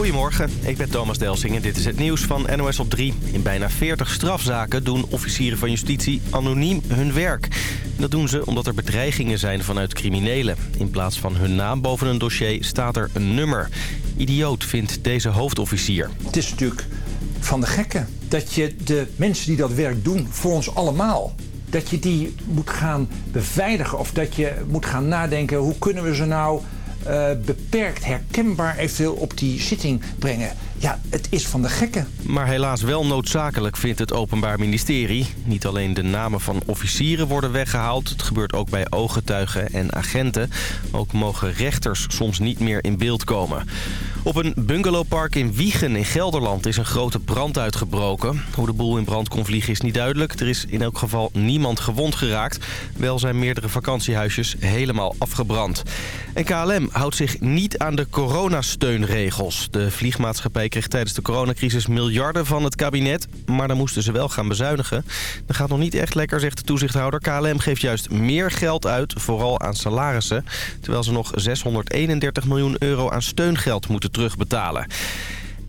Goedemorgen, ik ben Thomas Delsing en dit is het nieuws van NOS op 3. In bijna 40 strafzaken doen officieren van justitie anoniem hun werk. Dat doen ze omdat er bedreigingen zijn vanuit criminelen. In plaats van hun naam boven een dossier staat er een nummer. Idioot vindt deze hoofdofficier. Het is natuurlijk van de gekken dat je de mensen die dat werk doen voor ons allemaal dat je die moet gaan beveiligen of dat je moet gaan nadenken hoe kunnen we ze nou uh, beperkt herkenbaar eventueel op die zitting brengen. Ja, het is van de gekken. Maar helaas wel noodzakelijk vindt het Openbaar Ministerie. Niet alleen de namen van officieren worden weggehaald. Het gebeurt ook bij ooggetuigen en agenten. Ook mogen rechters soms niet meer in beeld komen. Op een bungalowpark in Wiegen in Gelderland is een grote brand uitgebroken. Hoe de boel in brand kon vliegen is niet duidelijk. Er is in elk geval niemand gewond geraakt. Wel zijn meerdere vakantiehuisjes helemaal afgebrand. En KLM houdt zich niet aan de coronasteunregels. De vliegmaatschappij kreeg tijdens de coronacrisis miljarden van het kabinet. Maar dan moesten ze wel gaan bezuinigen. Dat gaat nog niet echt lekker, zegt de toezichthouder. KLM geeft juist meer geld uit, vooral aan salarissen. Terwijl ze nog 631 miljoen euro aan steungeld moeten terugbetalen.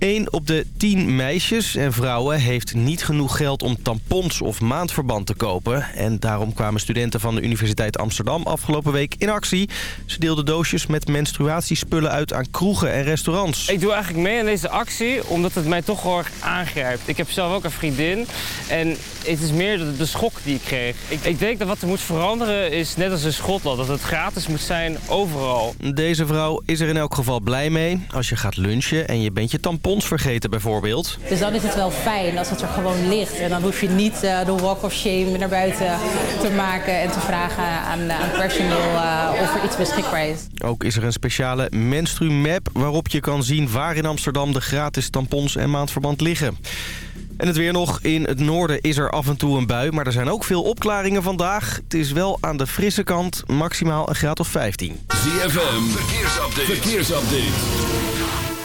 1 op de 10 meisjes en vrouwen heeft niet genoeg geld om tampons of maandverband te kopen. En daarom kwamen studenten van de Universiteit Amsterdam afgelopen week in actie. Ze deelden doosjes met menstruatiespullen uit aan kroegen en restaurants. Ik doe eigenlijk mee aan deze actie omdat het mij toch hoor aangrijpt. Ik heb zelf ook een vriendin en het is meer de, de schok die ik kreeg. Ik, ik denk dat wat er moet veranderen is net als in Schotland, dat het gratis moet zijn overal. Deze vrouw is er in elk geval blij mee. Als je gaat lunchen en je bent je tampon vergeten bijvoorbeeld. Dus dan is het wel fijn als het er gewoon ligt. En dan hoef je niet uh, de walk of shame naar buiten te maken... en te vragen aan, aan het personeel uh, of er iets beschikbaar is. Ook is er een speciale menstru-map waarop je kan zien... waar in Amsterdam de gratis tampons en maandverband liggen. En het weer nog. In het noorden is er af en toe een bui, maar er zijn ook veel opklaringen vandaag. Het is wel aan de frisse kant, maximaal een graad of 15. ZFM, verkeersupdate. verkeersupdate.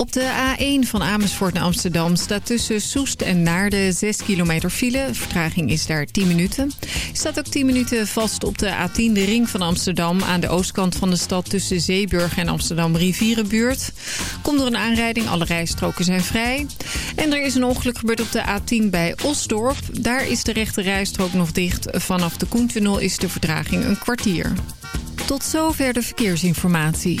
Op de A1 van Amersfoort naar Amsterdam staat tussen Soest en Naarden 6 kilometer file. Vertraging is daar 10 minuten. Staat ook 10 minuten vast op de A10, de ring van Amsterdam... aan de oostkant van de stad tussen Zeeburg en Amsterdam Rivierenbuurt. Komt er een aanrijding, alle rijstroken zijn vrij. En er is een ongeluk gebeurd op de A10 bij Osdorp. Daar is de rechte rijstrook nog dicht. Vanaf de Koentunnel is de vertraging een kwartier. Tot zover de verkeersinformatie.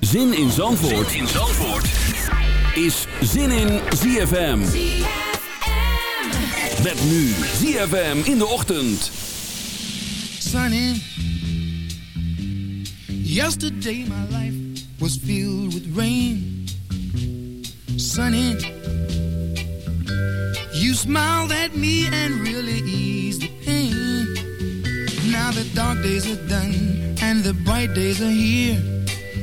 Zin in Zandvoort, zin in Zandvoort. is Zin in ZFM. Met nu ZFM in de ochtend. Sunny. Yesterday my life was filled with rain. Sunny. You smiled at me and really eased the pain. Now the dark days are done and the bright days are here.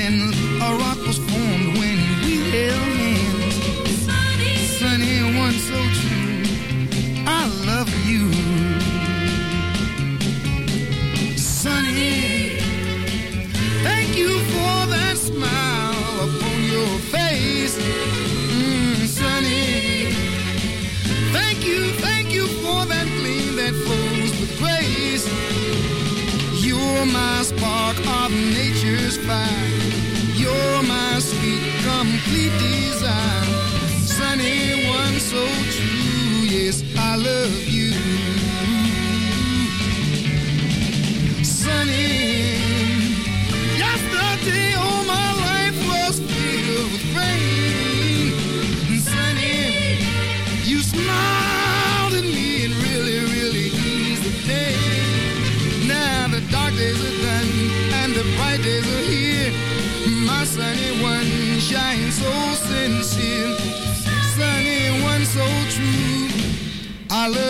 a rock was formed when we held hands. Sunny, so true. I love you. Sunny, thank you for that smile upon your face. Mm, Sunny, thank you, thank you for that gleam that flows with grace. You're my spark of nature's fire sweet, complete design. Sunny one, so true. Yes, I love you. Sunny, yesterday.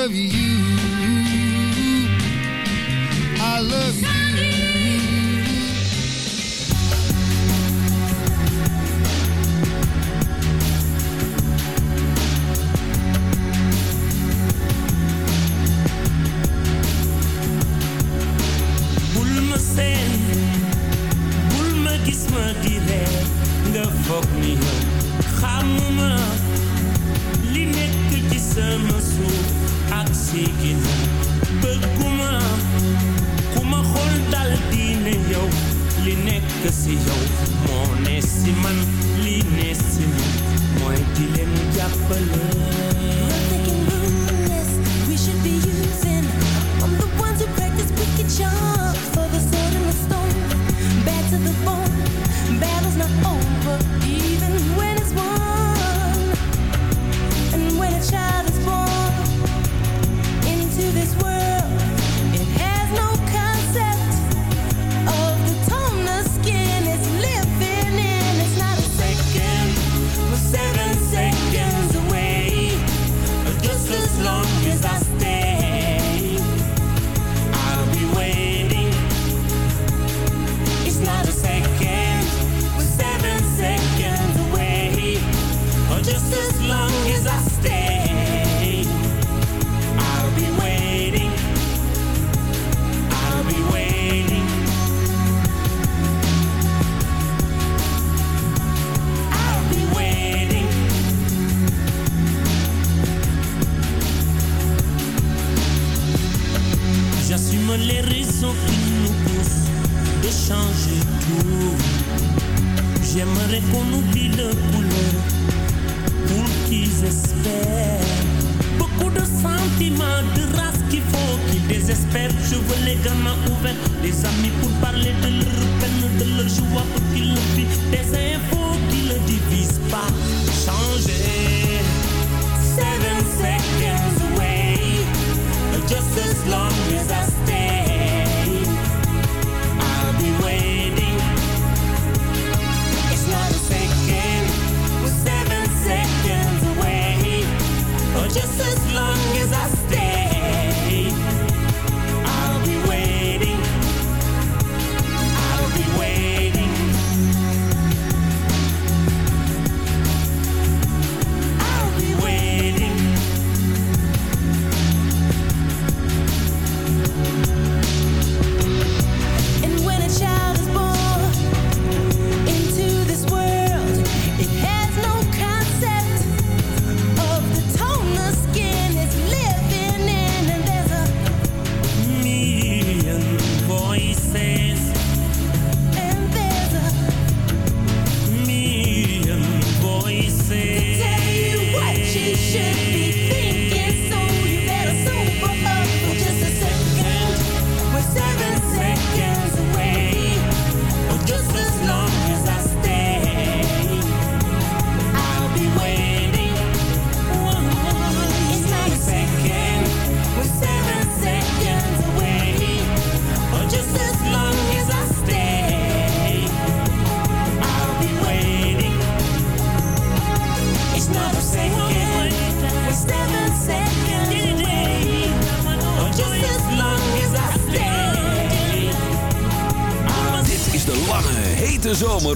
love you.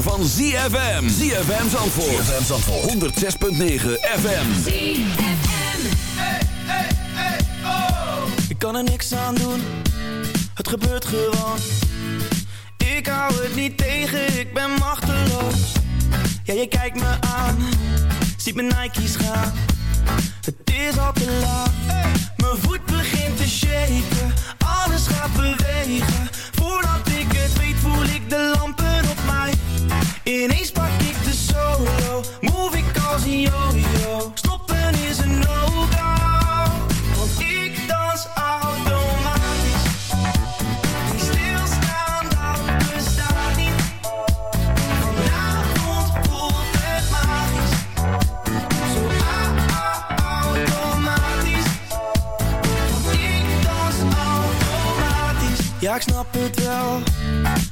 van ZFM. ZFM Zandvoort. ZFM Zandvoort. 106.9 FM. ZFM. Hey, hey. Ik kan er niks aan doen. Het gebeurt gewoon. Ik hou het niet tegen. Ik ben machteloos. Ja, je kijkt me aan. Ziet mijn Nike's gaan. Het is al te laat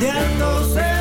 de altos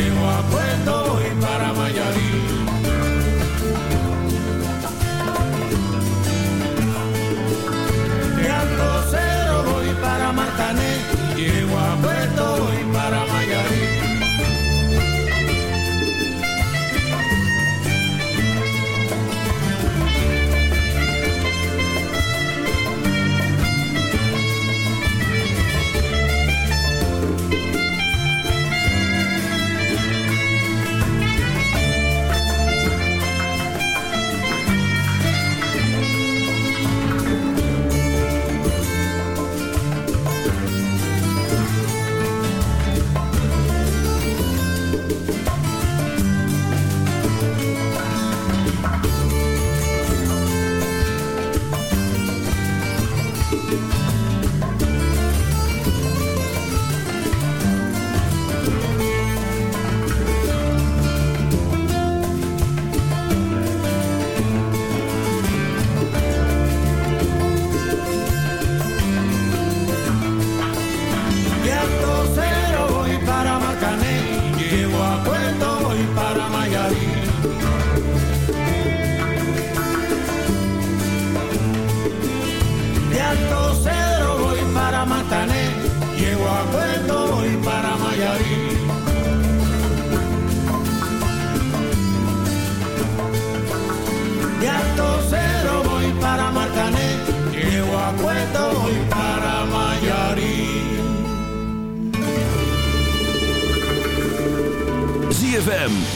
a Puerto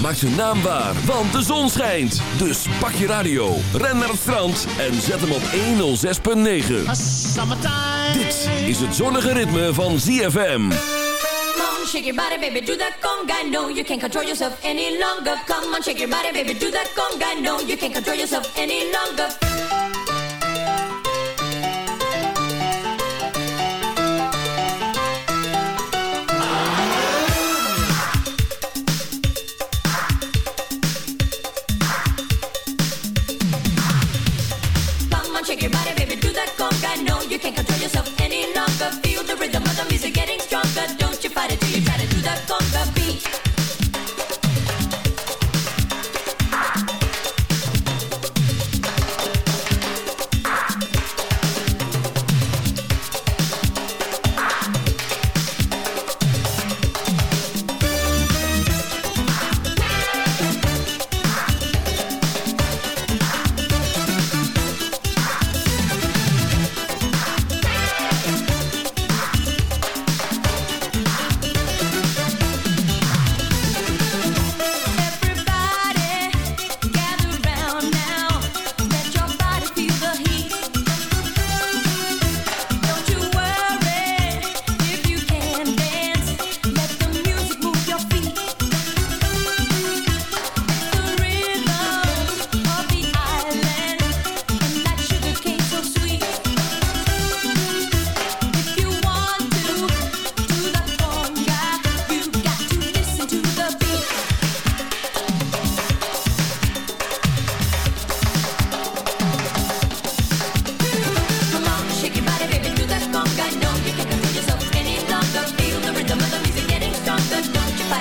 ZFM maakt zijn naam waar, want de zon schijnt. Dus pak je radio, ren naar het strand en zet hem op 106.9. Dit is het zonnige ritme van ZFM. Come on, shake your body, baby, do that conga. No, you can't control yourself any longer. Come on, shake your body, baby, do that conga. No, you can't control yourself any longer.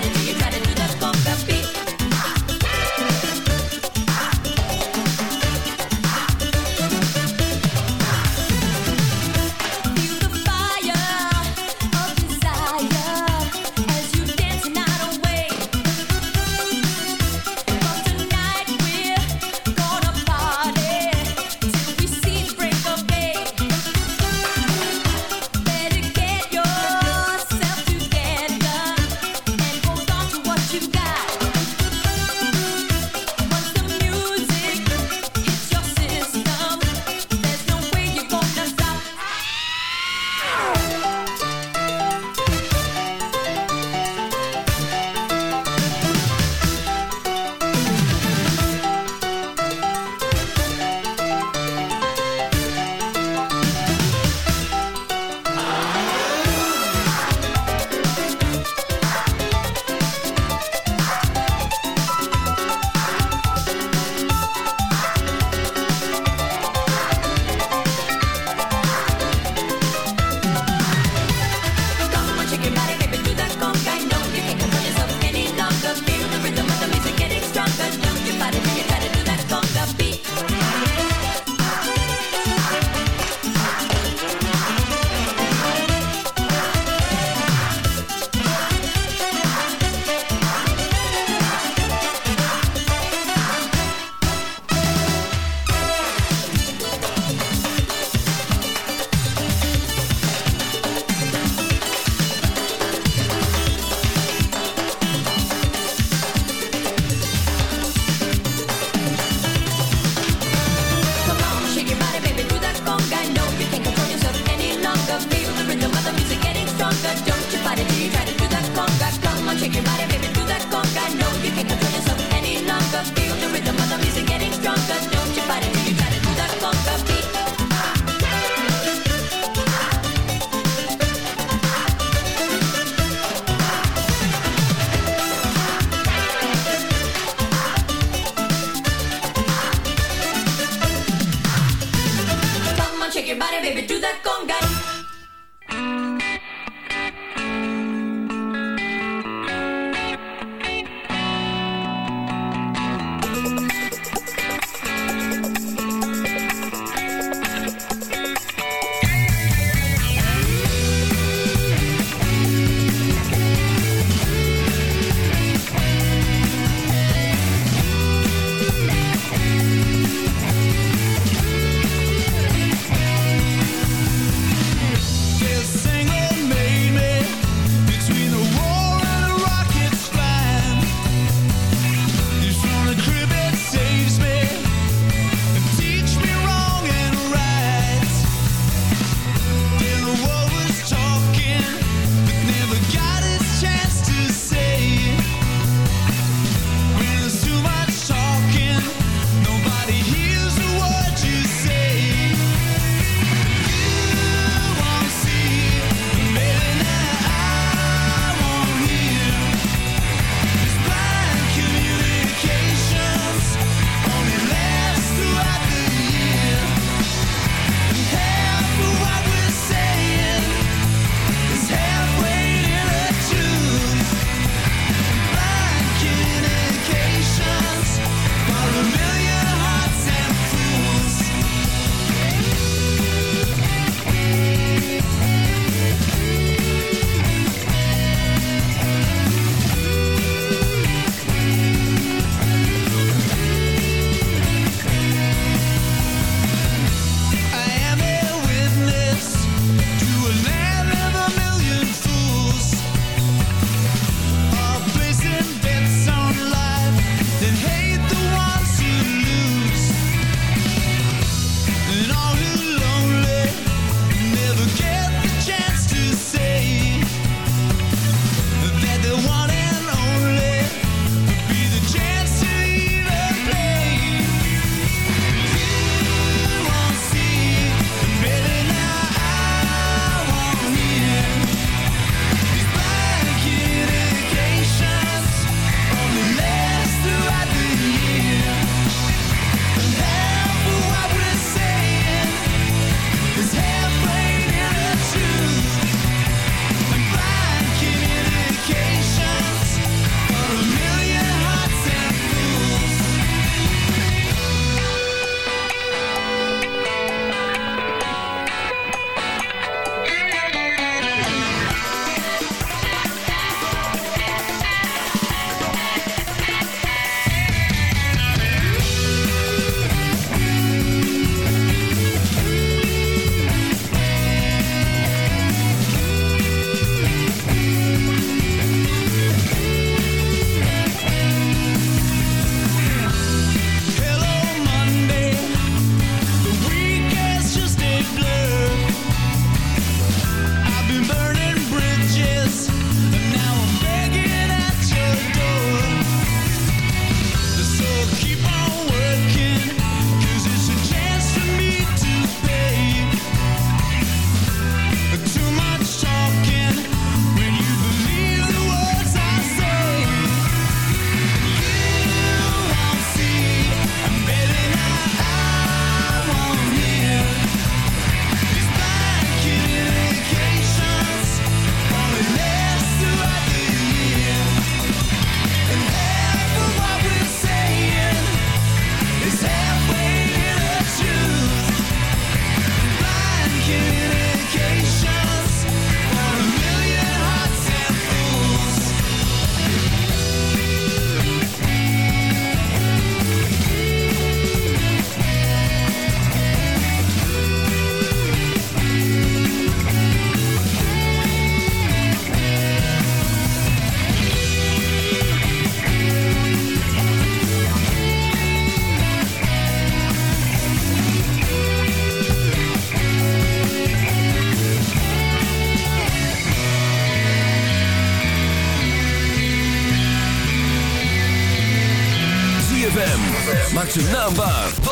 You gotta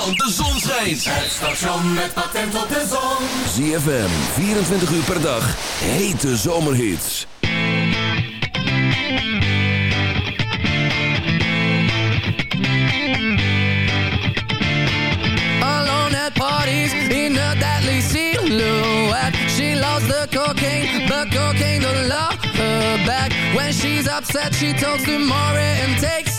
want de zon schijnt. Het station met patent op de zon. ZFM, 24 uur per dag. Hete zomerhits. alone at parties in a deadly silhouette. She loves the cocaine, but cocaine don't love her back. When she's upset, she talks to Maury and takes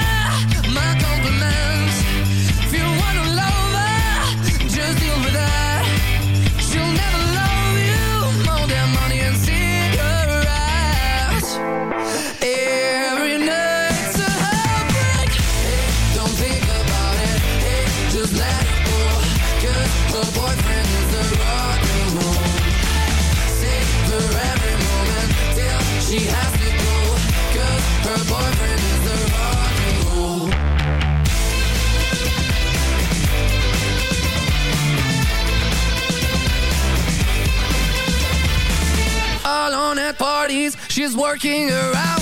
She has to go. 'Cause her boyfriend is the rock and roll. Alone at parties, she's working around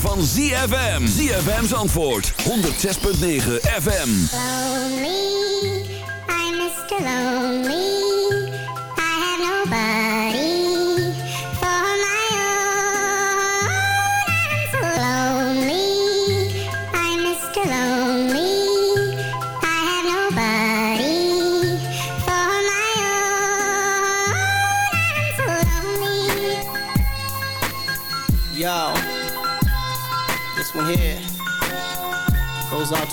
van ZFM. ZFM's antwoord 106.9 FM. Lonely, I'm Mr. Lonely.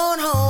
Girl, and come on home.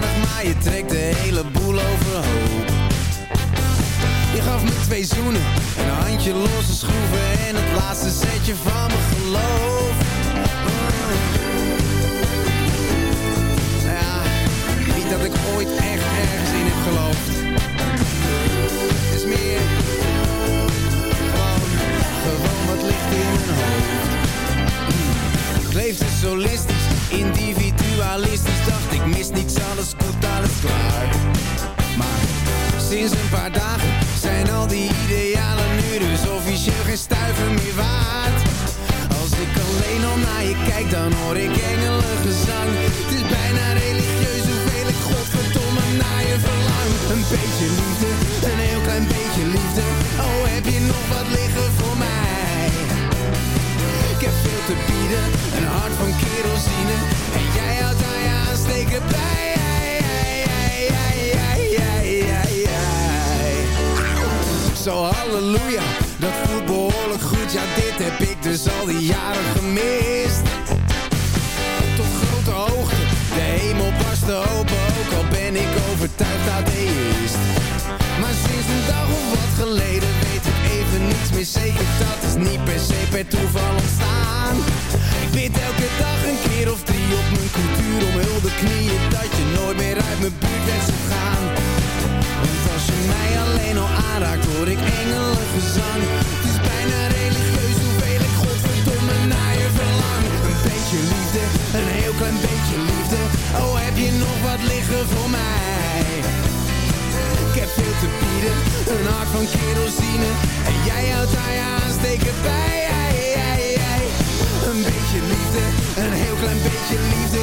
Maar je trekt de hele boel overhoop. Je gaf me twee zoenen, een handje losse schroeven en het laatste setje van mijn geloof. Ja, niet dat ik ooit echt ergens in heb geloofd. Het is meer gewoon, gewoon wat ligt in mijn hoofd. Ik leefde solistisch, individualistisch Dacht ik mis niets, Maar sinds een paar dagen zijn al die idealen nu Dus officieel geen stuiver meer waard. Als ik alleen al naar je kijk, dan hoor ik engelengezang Het is bijna religieus hoeveel ik godverdomme naar je verlang. Een beetje liefde, een heel klein beetje liefde. Oh, heb je nog wat liggen voor mij? Ik heb veel te bieden, een hart van kerosine. En jij houdt aan je aansteken bij Zo halleluja, dat voelt behoorlijk goed. Ja, dit heb ik dus al die jaren gemist. Tot grote hoogte, de hemel barstte open Ook. Al ben ik overtuigd atheïst Maar sinds een dag of wat geleden weet ik even niets meer zeker. Dat is niet per se per toeval ontstaan. Ik bid elke dag een keer of drie op mijn cultuur om hulde knieën. Dat je nooit meer uit mijn buurt weg zou gaan mij al aanraakt hoor ik engelengezang Het is bijna religieus hoeveel ik godverdomme naar je verlang. Een beetje liefde, een heel klein beetje liefde. Oh heb je nog wat liggen voor mij? Ik heb veel te bieden, een hart van kerosine. En jij houdt aan je aansteken bij. Een beetje liefde, een heel klein beetje liefde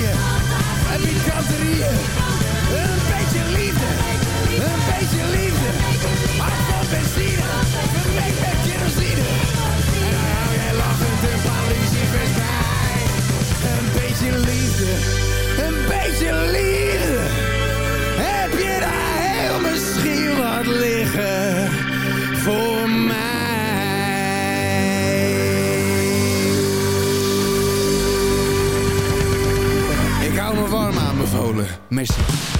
campagne en kanterieën. Een beetje liefde, een beetje liefde. Hart van benzine, een beetje kerosine. En dan hou jij lachend een politie bij. Een beetje liefde, een beetje liefde. Merci.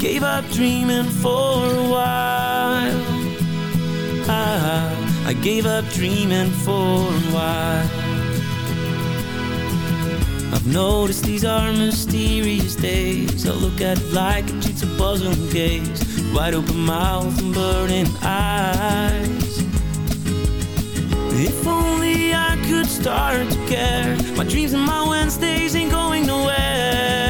gave up dreaming for a while. I, I gave up dreaming for a while. I've noticed these are mysterious days. I look at it like a jigsaw puzzle and gaze. Wide open mouth and burning eyes. If only I could start to care. My dreams and my Wednesdays ain't going nowhere.